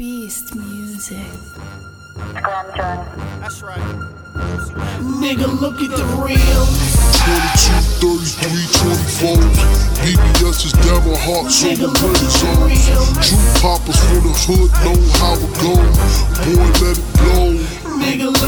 Beast music. Grand Journey. That's right. Nigga, look at the rims. 22, 33, 24. BBS is down my heart, so the money's on. True poppers for the hood know how it go. Boy, let it blow. Nigga,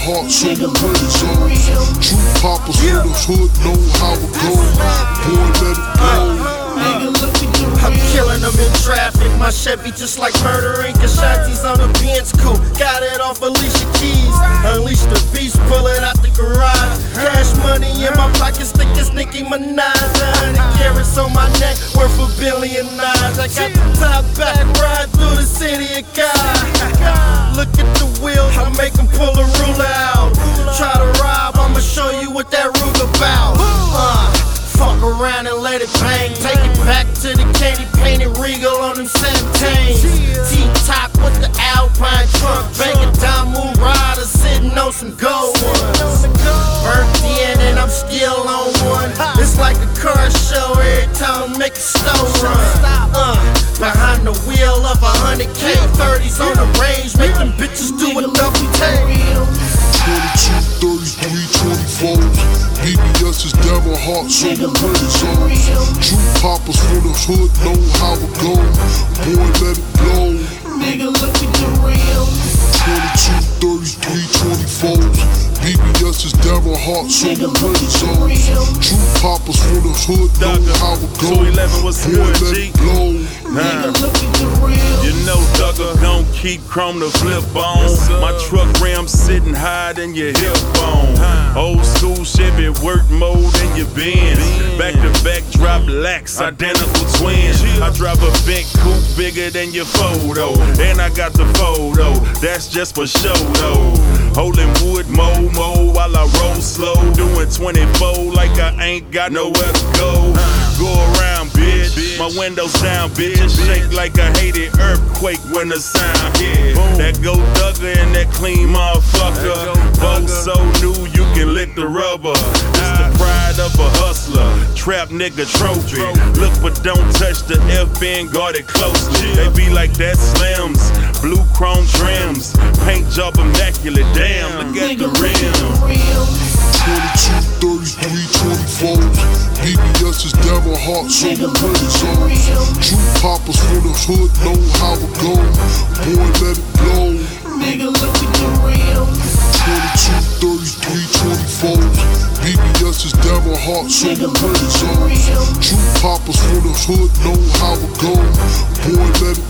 heart, so the money's on. True poppers for the hood know how it go. Boy, let it the I'm killing them in traffic. My Chevy just like murdering Kashanti's on the Benz coupe. Got it off Alicia Keys. Unleash the beast, pull it out the garage. Cash money in my pockets, thick as Nicki Minaj. A hundred carats on my neck, worth a billion nines. I got the top back, ride through the city of God. Look at the wheels, I make 'em pull a Take it back to the candy painted regal on them 17s. T-top with the Alpine trunk. Banging diamond rider sitting on some gold ones. Burnt in and I'm still on one. It's like a car show every time I make a stone run. Uh, behind the wheel of a hundred K, 30s on the range, 33, 24. BBS is down my heart, so the money's on. True poppers for the hood know how it go. Boy, let it blow. Nigga, look at the real. 22, 33, 24. BBS is down my heart, so the money's on. True poppers for the hood know how it go. 211 was Boy, good, let G. it blow. Nah. Nigga, look at the rims. Keep chrome to flip on. My truck rim sitting higher than your hip bone. Old school Chevy work mode in your Benz. Back to back drop lax, identical twins. I drive a big coupe bigger than your photo. And I got the photo, that's just for show though. Holding wood, mo, mo, while I roll slow. Doing 24 like I ain't got nowhere to go. Go around. My windows down, bitch. Shake like a hated earthquake when the sound hit. That go Dugger and that clean motherfucker. Both so new, you can lick the rubber. It's the pride of a hustler. Trap nigga trophy. Look, but don't touch the FN, end, guard it closely. They be like that slims. Blue chrome trims. Paint job immaculate. Damn, look at Nigga, the look at the rim. 22, 33, 24. BBS is my heart, so the on. True poppers for the hood know how it go. Boy, let it blow. Nigga, look at the rims. 22, 33, 24. BBS is my heart, so the on. True poppers for the hood know how it go. Boy, let it go.